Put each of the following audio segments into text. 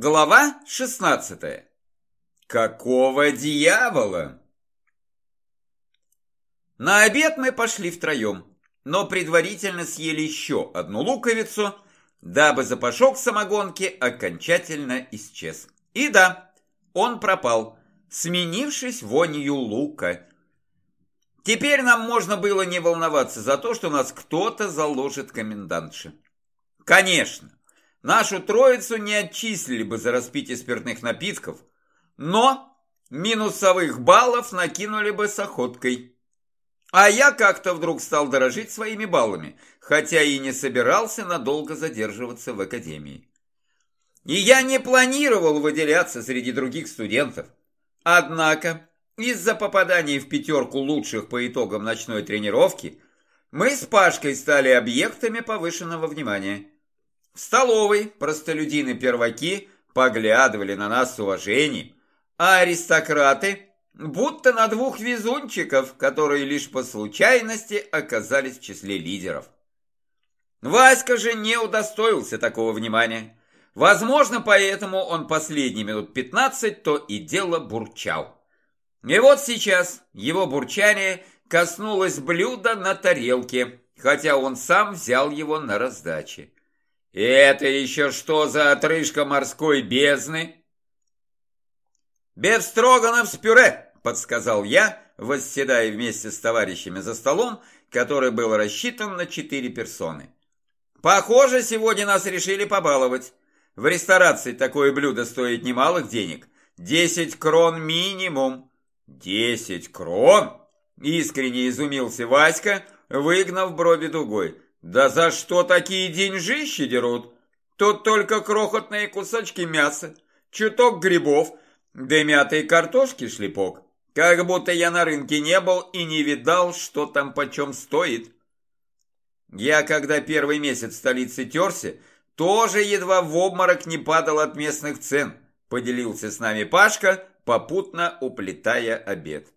Глава 16. Какого дьявола? На обед мы пошли втроем, но предварительно съели еще одну луковицу, дабы запашок самогонки окончательно исчез. И да, он пропал, сменившись вонью лука. Теперь нам можно было не волноваться за то, что нас кто-то заложит комендантши. Конечно, нашу троицу не отчислили бы за распитие спиртных напитков, но минусовых баллов накинули бы с охоткой. А я как-то вдруг стал дорожить своими баллами, хотя и не собирался надолго задерживаться в академии. И я не планировал выделяться среди других студентов. Однако, из-за попадания в пятерку лучших по итогам ночной тренировки, мы с Пашкой стали объектами повышенного внимания. В столовой простолюдины-перваки поглядывали на нас с уважением, а аристократы будто на двух везунчиков, которые лишь по случайности оказались в числе лидеров. Васька же не удостоился такого внимания. Возможно, поэтому он последние минут пятнадцать то и дело бурчал. И вот сейчас его бурчание коснулось блюда на тарелке, хотя он сам взял его на раздаче. «Это еще что за отрыжка морской бездны?» «Бефстроганов с пюре», — подсказал я, восседая вместе с товарищами за столом, который был рассчитан на четыре персоны. «Похоже, сегодня нас решили побаловать. В ресторации такое блюдо стоит немалых денег. Десять крон минимум». «Десять крон?» — искренне изумился Васька, выгнав брови дугой. Да за что такие деньжищи дерут? Тут только крохотные кусочки мяса, чуток грибов, да картошки шлепок. Как будто я на рынке не был и не видал, что там почем стоит. Я, когда первый месяц в столице терся, тоже едва в обморок не падал от местных цен, поделился с нами Пашка, попутно уплетая обед.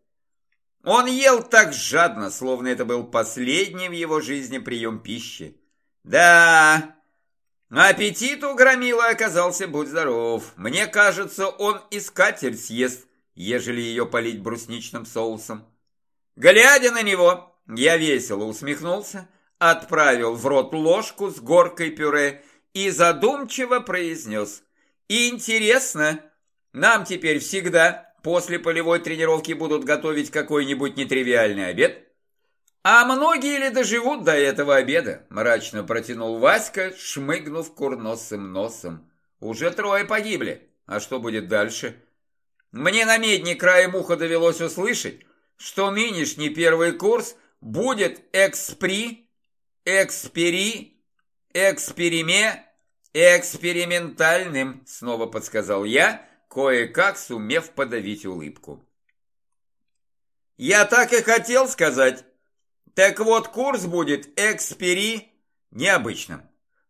Он ел так жадно, словно это был последний в его жизни прием пищи. Да, аппетит у Громила оказался, будь здоров. Мне кажется, он и скатерть съест, ежели ее полить брусничным соусом. Глядя на него, я весело усмехнулся, отправил в рот ложку с горкой пюре и задумчиво произнес. «Интересно, нам теперь всегда после полевой тренировки будут готовить какой-нибудь нетривиальный обед? А многие ли доживут до этого обеда? Мрачно протянул Васька, шмыгнув курносым носом. Уже трое погибли. А что будет дальше? Мне на медне краем уха довелось услышать, что нынешний первый курс будет экспри, экспери, экспериме, экспериментальным, снова подсказал я, кое-как сумев подавить улыбку. «Я так и хотел сказать. Так вот, курс будет экспери необычным.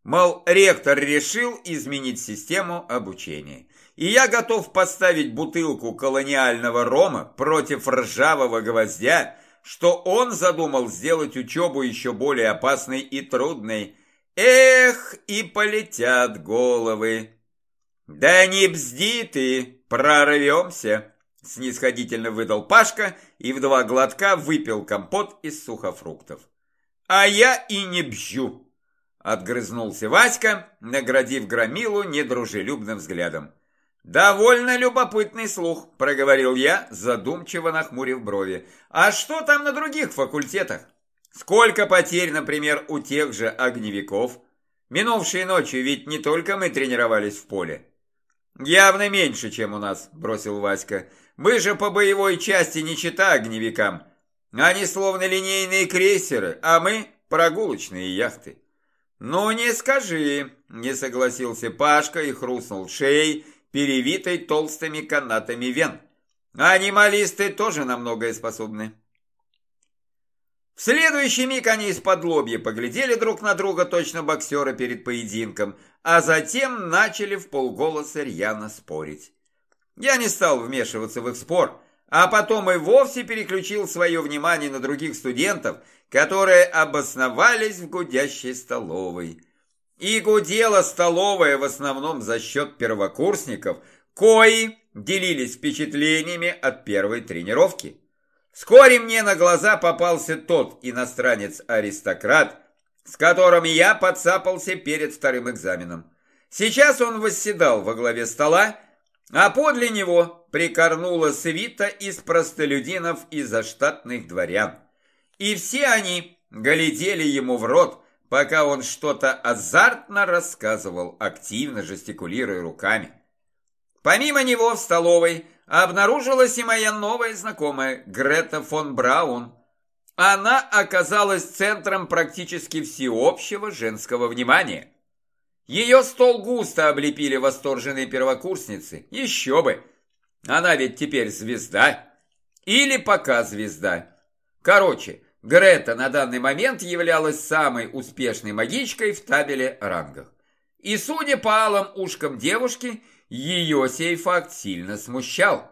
Мол, ректор решил изменить систему обучения. И я готов поставить бутылку колониального рома против ржавого гвоздя, что он задумал сделать учебу еще более опасной и трудной. Эх, и полетят головы. «Да не бзди ты, прорвемся!» Снисходительно выдал Пашка и в два глотка выпил компот из сухофруктов. «А я и не бжу!» Отгрызнулся Васька, наградив Громилу недружелюбным взглядом. «Довольно любопытный слух», — проговорил я, задумчиво нахмурив брови. «А что там на других факультетах? Сколько потерь, например, у тех же огневиков? Минувшей ночью ведь не только мы тренировались в поле». «Явно меньше, чем у нас», – бросил Васька. «Мы же по боевой части не чита огневикам. Они словно линейные крейсеры, а мы – прогулочные яхты». «Ну не скажи», – не согласился Пашка и хрустнул шеей, перевитой толстыми канатами вен. «Анималисты тоже на многое способны». В следующий миг они из-под лобья поглядели друг на друга, точно боксеры перед поединком, а затем начали в полголоса рьяно спорить. Я не стал вмешиваться в их спор, а потом и вовсе переключил свое внимание на других студентов, которые обосновались в гудящей столовой. И гудела столовая в основном за счет первокурсников, кои делились впечатлениями от первой тренировки. Вскоре мне на глаза попался тот иностранец-аристократ, с которым я подцапался перед вторым экзаменом. Сейчас он восседал во главе стола, а подле него прикорнула свита из простолюдинов и заштатных дворян. И все они глядели ему в рот, пока он что-то азартно рассказывал, активно жестикулируя руками. Помимо него в столовой обнаружилась и моя новая знакомая Грета фон Браун. Она оказалась центром практически всеобщего женского внимания. Ее стол густо облепили восторженные первокурсницы. Еще бы! Она ведь теперь звезда. Или пока звезда. Короче, Грета на данный момент являлась самой успешной магичкой в табеле рангах. И судя по алым ушкам девушки, ее сей факт сильно смущал.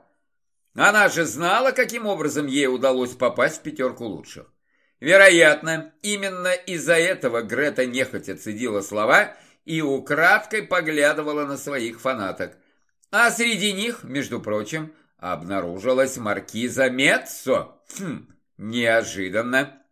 Она же знала, каким образом ей удалось попасть в пятерку лучших. Вероятно, именно из-за этого Грета нехотя цедила слова и украдкой поглядывала на своих фанаток. А среди них, между прочим, обнаружилась маркиза Меццо. Хм, неожиданно.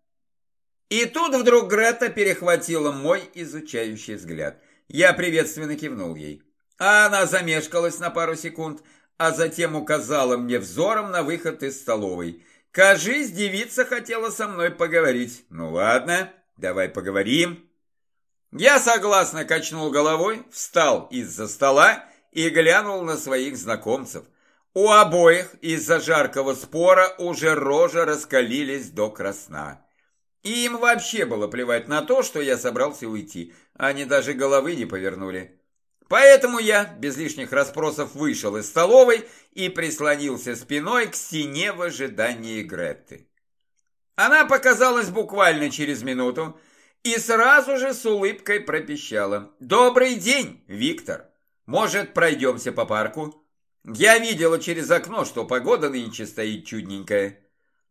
И тут вдруг Грета перехватила мой изучающий взгляд. Я приветственно кивнул ей. А она замешкалась на пару секунд, а затем указала мне взором на выход из столовой. Кажись, девица хотела со мной поговорить. Ну ладно, давай поговорим. Я согласно качнул головой, встал из-за стола и глянул на своих знакомцев. У обоих из-за жаркого спора уже рожи раскалились до красна. И им вообще было плевать на то, что я собрался уйти. Они даже головы не повернули. Поэтому я без лишних расспросов вышел из столовой и прислонился спиной к стене в ожидании Гретты. Она показалась буквально через минуту и сразу же с улыбкой пропищала. «Добрый день, Виктор! Может, пройдемся по парку? Я видела через окно, что погода нынче стоит чудненькая.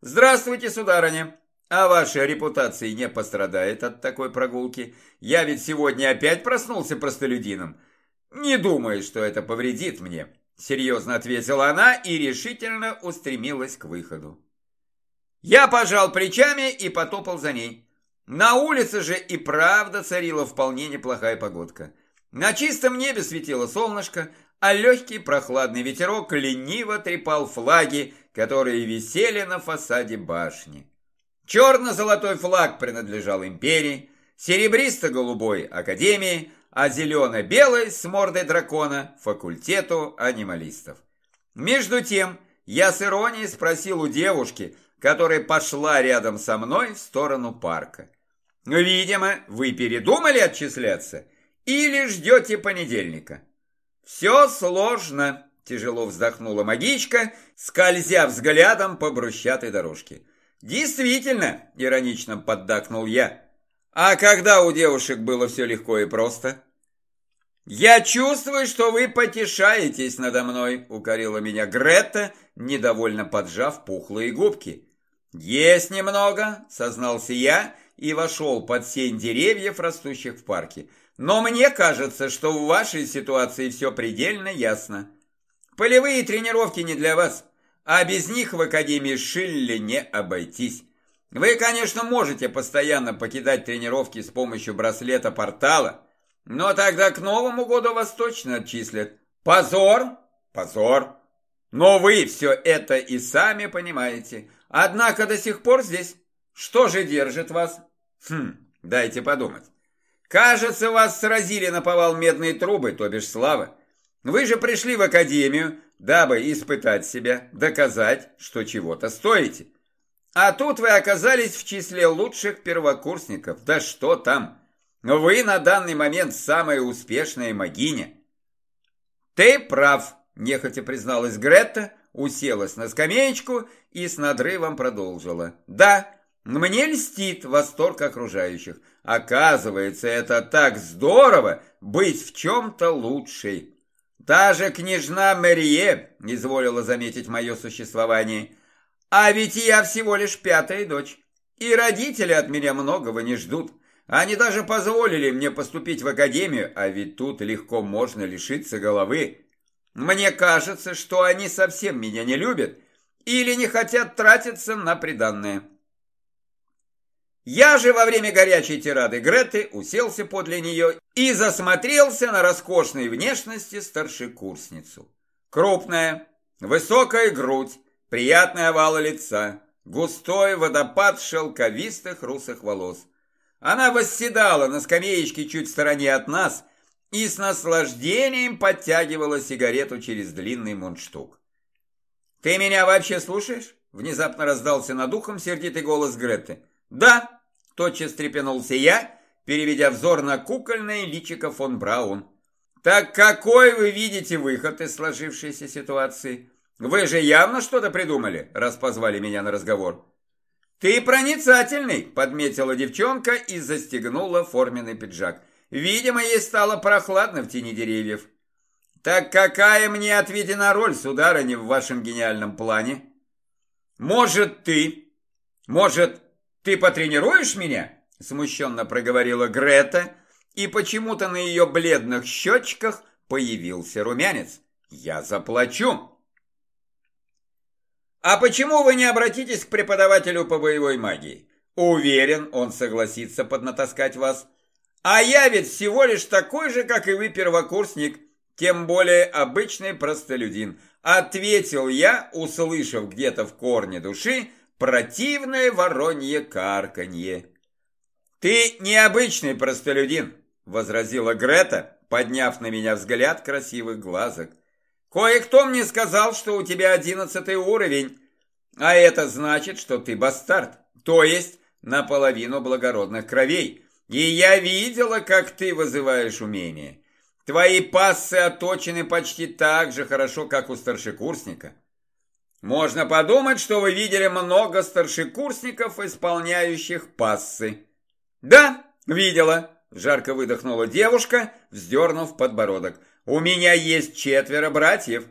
Здравствуйте, сударыня!» А ваша репутация не пострадает от такой прогулки. Я ведь сегодня опять проснулся простолюдином. «Не думаю, что это повредит мне», — серьезно ответила она и решительно устремилась к выходу. Я пожал плечами и потопал за ней. На улице же и правда царила вполне неплохая погодка. На чистом небе светило солнышко, а легкий прохладный ветерок лениво трепал флаги, которые висели на фасаде башни. Черно-золотой флаг принадлежал империи, серебристо-голубой – академии, а зелено-белый с мордой дракона – факультету анималистов. Между тем, я с иронией спросил у девушки, которая пошла рядом со мной в сторону парка. «Видимо, вы передумали отчисляться или ждете понедельника?» «Все сложно», – тяжело вздохнула магичка, скользя взглядом по брусчатой дорожке. «Действительно», – иронично поддакнул я. «А когда у девушек было все легко и просто?» «Я чувствую, что вы потешаетесь надо мной», — укорила меня Грета, недовольно поджав пухлые губки. «Есть немного», — сознался я и вошел под сень деревьев, растущих в парке. «Но мне кажется, что в вашей ситуации все предельно ясно. Полевые тренировки не для вас, а без них в Академии Шилли не обойтись. Вы, конечно, можете постоянно покидать тренировки с помощью браслета портала, но тогда к Новому году вас точно отчислят. Позор, позор. Но вы все это и сами понимаете. Однако до сих пор здесь. Что же держит вас? Хм, дайте подумать. Кажется, вас сразили на повал медные трубы, то бишь слава. Вы же пришли в академию, дабы испытать себя, доказать, что чего-то стоите. А тут вы оказались в числе лучших первокурсников. Да что там? Вы на данный момент самая успешная магиня. Ты прав, нехотя призналась Гретта, уселась на скамеечку и с надрывом продолжила. Да, мне льстит восторг окружающих. Оказывается, это так здорово быть в чем-то лучшей. Даже княжна Мерие изволила заметить мое существование. А ведь я всего лишь пятая дочь, и родители от меня многого не ждут. Они даже позволили мне поступить в академию, а ведь тут легко можно лишиться головы. Мне кажется, что они совсем меня не любят или не хотят тратиться на приданное. Я же во время горячей тирады Греты уселся подле нее и засмотрелся на роскошной внешности старшекурсницу. Крупная, высокая грудь, приятный овал лица, густой водопад шелковистых русых волос. Она восседала на скамеечке чуть в стороне от нас и с наслаждением подтягивала сигарету через длинный мундштук. «Ты меня вообще слушаешь?» Внезапно раздался над ухом сердитый голос Греты. «Да!» Тотчас трепенулся я, переведя взор на кукольное личико фон Браун. «Так какой вы видите выход из сложившейся ситуации? Вы же явно что-то придумали, раз позвали меня на разговор». «Ты проницательный», — подметила девчонка и застегнула форменный пиджак. «Видимо, ей стало прохладно в тени деревьев». «Так какая мне отведена роль, сударыня, в вашем гениальном плане?» «Может, ты? Может, «Ты потренируешь меня?» – смущенно проговорила Грета, и почему-то на ее бледных щечках появился румянец. «Я заплачу!» «А почему вы не обратитесь к преподавателю по боевой магии? Уверен, он согласится поднатаскать вас. А я ведь всего лишь такой же, как и вы, первокурсник, тем более обычный простолюдин», ответил я, услышав где-то в корне души противное воронье карканье. «Ты необычный простолюдин», — возразила Грета, подняв на меня взгляд красивых глазок. «Кое-кто мне сказал, что у тебя одиннадцатый уровень, а это значит, что ты бастард, то есть наполовину благородных кровей. И я видела, как ты вызываешь умение. Твои пассы оточены почти так же хорошо, как у старшекурсника». Можно подумать, что вы видели много старшекурсников, исполняющих пассы. Да, видела, жарко выдохнула девушка, вздернув подбородок. У меня есть четверо братьев,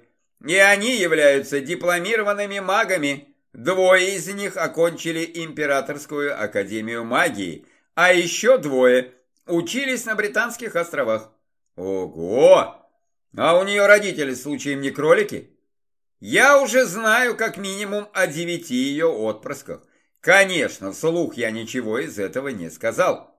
и они являются дипломированными магами. Двое из них окончили Императорскую Академию Магии, а еще двое учились на Британских островах. Ого! А у нее родители случаем не кролики? Я уже знаю как минимум о девяти ее отпрысках. Конечно, вслух я ничего из этого не сказал.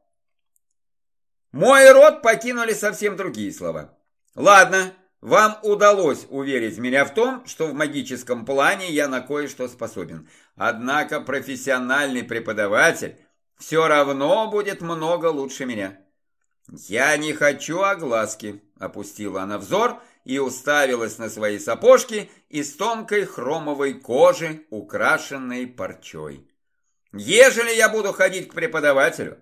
Мой род покинули совсем другие слова. Ладно, вам удалось уверить меня в том, что в магическом плане я на кое-что способен. Однако профессиональный преподаватель все равно будет много лучше меня. Я не хочу огласки, опустила она взор и уставилась на свои сапожки из тонкой хромовой кожи, украшенной парчой. Ежели я буду ходить к преподавателю,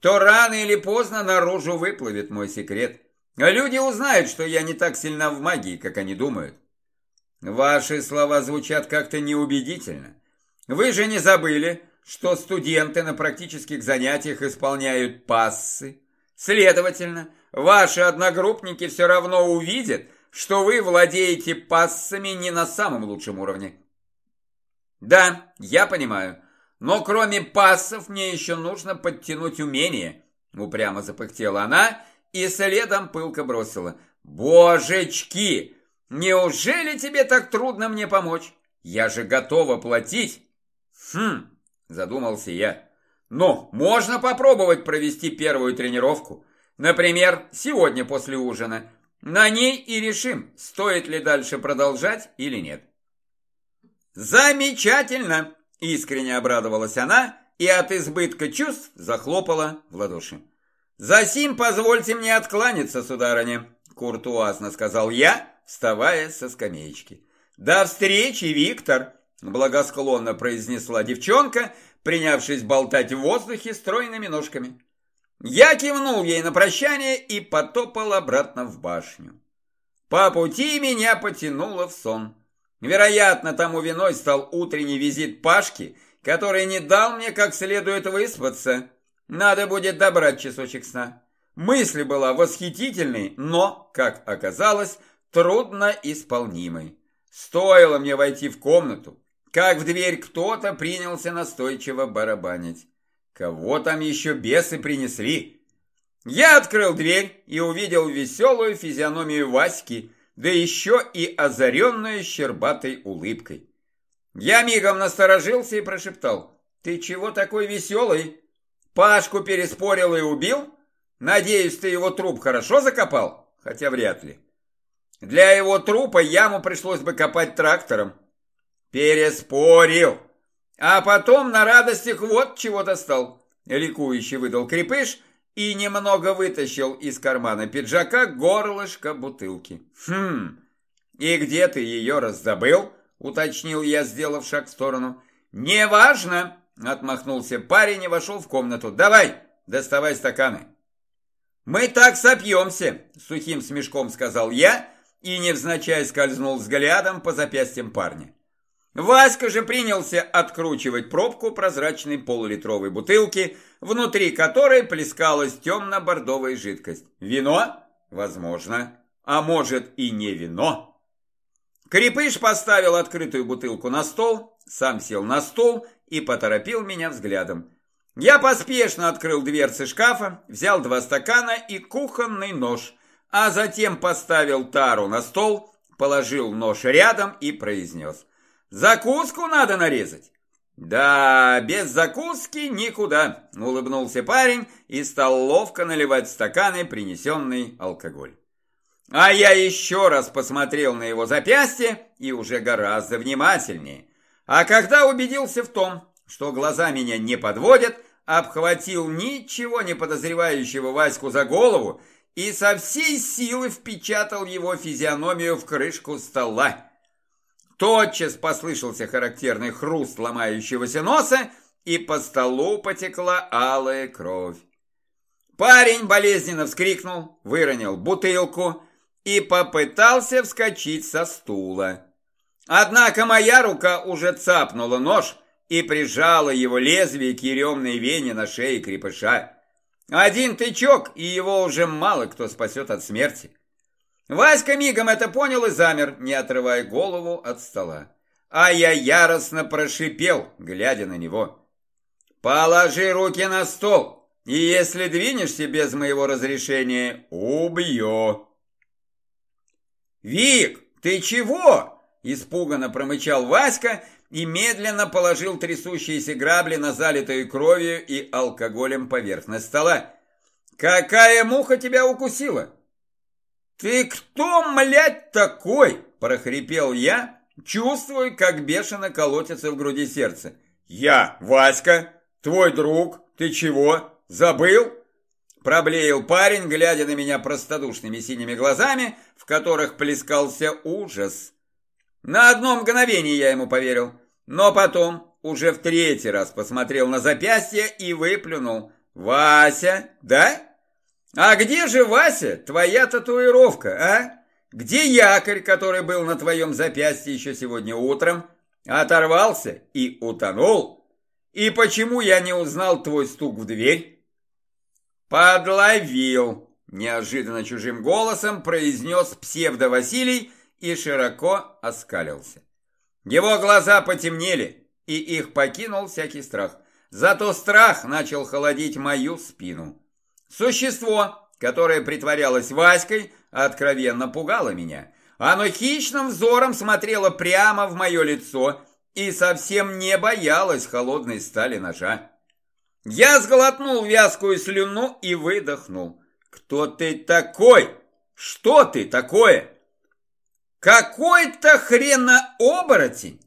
то рано или поздно наружу выплывет мой секрет. Люди узнают, что я не так сильна в магии, как они думают. Ваши слова звучат как-то неубедительно. Вы же не забыли, что студенты на практических занятиях исполняют пассы. Следовательно, ваши одногруппники все равно увидят, что вы владеете пассами не на самом лучшем уровне. Да, я понимаю, но кроме пассов мне еще нужно подтянуть умение, упрямо запыхтела она и следом пылко бросила. Божечки, неужели тебе так трудно мне помочь? Я же готова платить. Хм, задумался я. Ну, можно попробовать провести первую тренировку. Например, сегодня после ужина. На ней и решим, стоит ли дальше продолжать или нет. Замечательно! Искренне обрадовалась она и от избытка чувств захлопала в ладоши. «Засим позвольте мне откланяться, сударыня», — куртуазно сказал я, вставая со скамеечки. «До встречи, Виктор!» — благосклонно произнесла девчонка, принявшись болтать в воздухе стройными ножками. Я кивнул ей на прощание и потопал обратно в башню. По пути меня потянуло в сон. Вероятно, тому виной стал утренний визит Пашки, который не дал мне как следует выспаться. Надо будет добрать часочек сна. Мысль была восхитительной, но, как оказалось, трудно исполнимой. Стоило мне войти в комнату, как в дверь кто-то принялся настойчиво барабанить. Кого там еще бесы принесли? Я открыл дверь и увидел веселую физиономию Васьки, да еще и озаренную щербатой улыбкой. Я мигом насторожился и прошептал. «Ты чего такой веселый? Пашку переспорил и убил? Надеюсь, ты его труп хорошо закопал? Хотя вряд ли. Для его трупа яму пришлось бы копать трактором. Переспорил. А потом на радостях вот чего достал. Ликующе выдал крепыш и немного вытащил из кармана пиджака горлышко бутылки. Хм, и где ты ее раздобыл? Уточнил я, сделав шаг в сторону. Неважно, отмахнулся парень и вошел в комнату. Давай, доставай стаканы. Мы так сопьемся, сухим смешком сказал я и невзначай скользнул взглядом по запястьям парня. Васька же принялся откручивать пробку прозрачной полулитровой бутылки, внутри которой плескалась темно-бордовая жидкость. Вино? Возможно. А может и не вино? Крепыш поставил открытую бутылку на стол, сам сел на стол и поторопил меня взглядом. Я поспешно открыл дверцы шкафа, взял два стакана и кухонный нож, а затем поставил тару на стол, положил нож рядом и произнес. Закуску надо нарезать. Да, без закуски никуда, улыбнулся парень и стал ловко наливать в стаканы принесенный алкоголь. А я еще раз посмотрел на его запястье и уже гораздо внимательнее. А когда убедился в том, что глаза меня не подводят, обхватил ничего не подозревающего Ваську за голову и со всей силы впечатал его физиономию в крышку стола. Тотчас послышался характерный хруст ломающегося носа, и по столу потекла алая кровь. Парень болезненно вскрикнул, выронил бутылку и попытался вскочить со стула. Однако моя рука уже цапнула нож и прижала его лезвие к еремной вене на шее крепыша. Один тычок, и его уже мало кто спасет от смерти. Васька мигом это понял и замер, не отрывая голову от стола. А я яростно прошипел, глядя на него. «Положи руки на стол, и если двинешься без моего разрешения, убью!» «Вик, ты чего?» – испуганно промычал Васька и медленно положил трясущиеся грабли на залитую кровью и алкоголем поверхность стола. «Какая муха тебя укусила?» «Ты кто, млядь, такой?» – прохрипел я, чувствуя, как бешено колотится в груди сердце. «Я, Васька, твой друг, ты чего, забыл?» Проблеял парень, глядя на меня простодушными синими глазами, в которых плескался ужас. На одно мгновение я ему поверил, но потом уже в третий раз посмотрел на запястье и выплюнул. «Вася, да?» А где же, Вася, твоя татуировка, а? Где якорь, который был на твоем запястье еще сегодня утром? Оторвался и утонул? И почему я не узнал твой стук в дверь? Подловил, неожиданно чужим голосом произнес псевдо-Василий и широко оскалился. Его глаза потемнели, и их покинул всякий страх. Зато страх начал холодить мою спину. Существо, которое притворялось Васькой, откровенно пугало меня. Оно хищным взором смотрело прямо в мое лицо и совсем не боялось холодной стали ножа. Я сглотнул вязкую слюну и выдохнул. «Кто ты такой? Что ты такое?» «Какой-то хренооборотень!»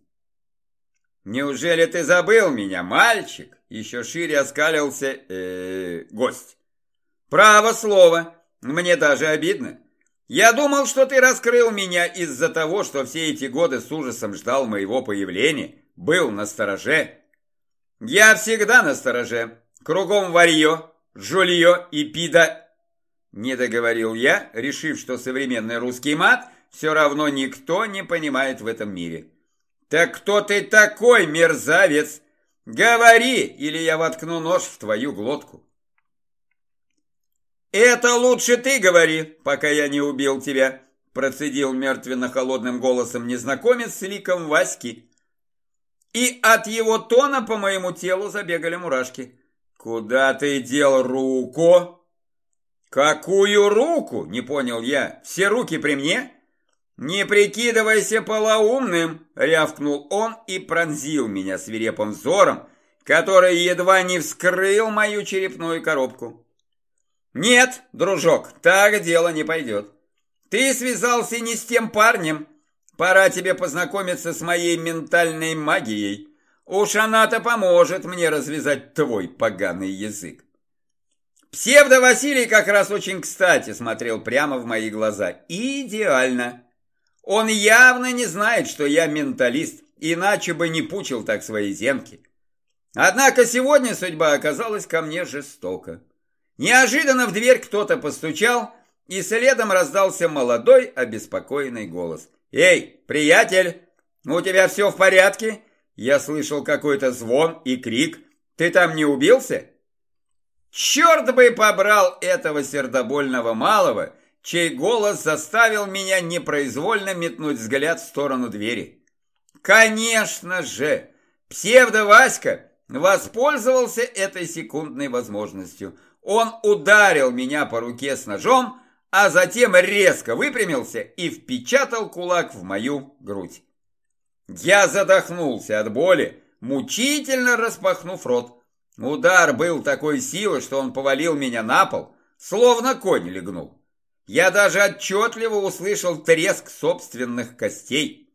«Неужели ты забыл меня, мальчик?» Еще шире оскалился э -э, гость. «Право слово. Мне даже обидно. Я думал, что ты раскрыл меня из-за того, что все эти годы с ужасом ждал моего появления, был на стороже. Я всегда на стороже. Кругом варье, жулье и пида...» Не договорил я, решив, что современный русский мат все равно никто не понимает в этом мире. «Так кто ты такой, мерзавец? Говори, или я воткну нож в твою глотку». «Это лучше ты говори, пока я не убил тебя», процедил мертвенно-холодным голосом незнакомец с ликом Васьки. И от его тона по моему телу забегали мурашки. «Куда ты дел руку?» «Какую руку?» – не понял я. «Все руки при мне?» «Не прикидывайся полоумным!» – рявкнул он и пронзил меня свирепым взором, который едва не вскрыл мою черепную коробку. «Нет, дружок, так дело не пойдет. Ты связался не с тем парнем. Пора тебе познакомиться с моей ментальной магией. Уж она-то поможет мне развязать твой поганый язык». Псевдо-Василий как раз очень кстати смотрел прямо в мои глаза. Идеально. Он явно не знает, что я менталист, иначе бы не пучил так свои зенки. Однако сегодня судьба оказалась ко мне жестока. Неожиданно в дверь кто-то постучал, и следом раздался молодой, обеспокоенный голос. «Эй, приятель, у тебя все в порядке?» Я слышал какой-то звон и крик. «Ты там не убился?» Черт бы побрал этого сердобольного малого, чей голос заставил меня непроизвольно метнуть взгляд в сторону двери. Конечно же, псевдо-Васька воспользовался этой секундной возможностью. Он ударил меня по руке с ножом, а затем резко выпрямился и впечатал кулак в мою грудь. Я задохнулся от боли, мучительно распахнув рот. Удар был такой силы, что он повалил меня на пол, словно конь легнул. Я даже отчетливо услышал треск собственных костей.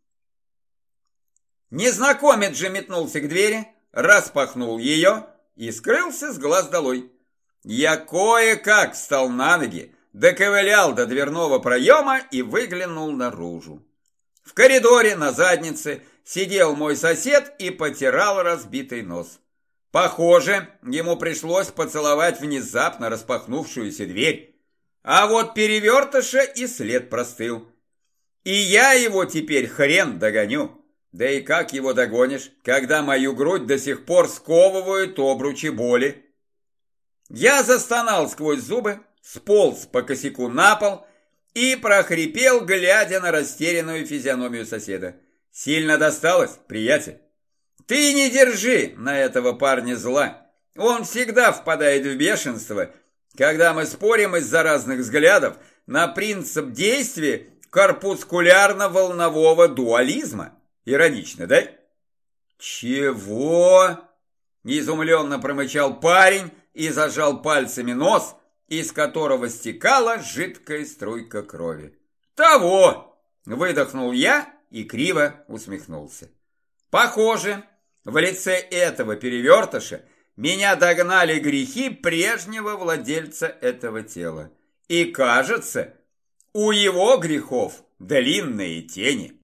Незнакомец же метнулся к двери, распахнул ее и скрылся с глаз долой. Я кое-как встал на ноги, доковылял до дверного проема и выглянул наружу. В коридоре на заднице сидел мой сосед и потирал разбитый нос. Похоже, ему пришлось поцеловать внезапно распахнувшуюся дверь. А вот перевертыша и след простыл. И я его теперь хрен догоню. Да и как его догонишь, когда мою грудь до сих пор сковывают обручи боли? Я застонал сквозь зубы, сполз по косяку на пол и прохрипел, глядя на растерянную физиономию соседа. Сильно досталось, приятель? Ты не держи на этого парня зла. Он всегда впадает в бешенство, когда мы спорим из-за разных взглядов на принцип действия корпускулярно-волнового дуализма. Иронично, да? Чего? Изумленно промычал парень и зажал пальцами нос, из которого стекала жидкая струйка крови. «Того!» – выдохнул я и криво усмехнулся. «Похоже, в лице этого перевертыша меня догнали грехи прежнего владельца этого тела. И кажется, у его грехов длинные тени».